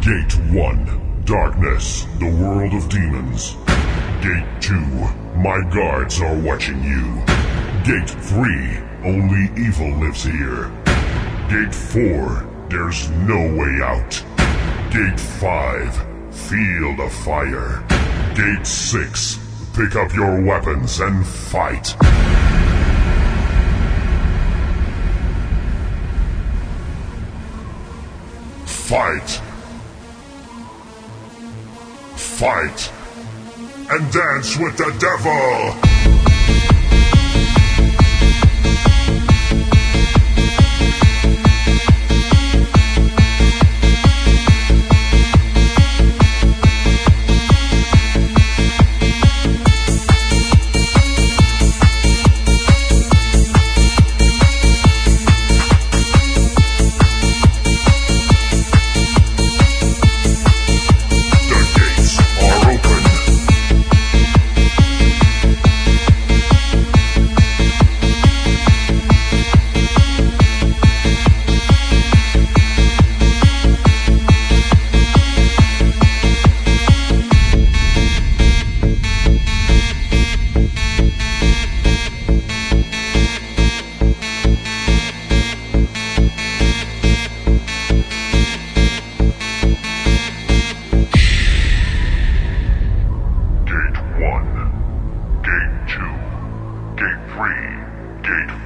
Gate 1, Darkness, the world of demons. Gate 2, my guards are watching you. Gate 3, only evil lives here. Gate 4, there's no way out. Gate 5, field of fire. Gate 6, pick up your weapons and fight. Fight! Fight! And dance with the devil!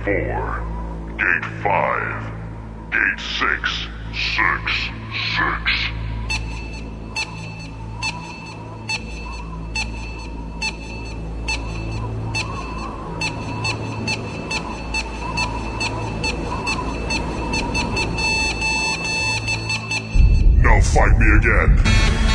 4, Gate 5, Gate 6, 6, 6. Now fight me again.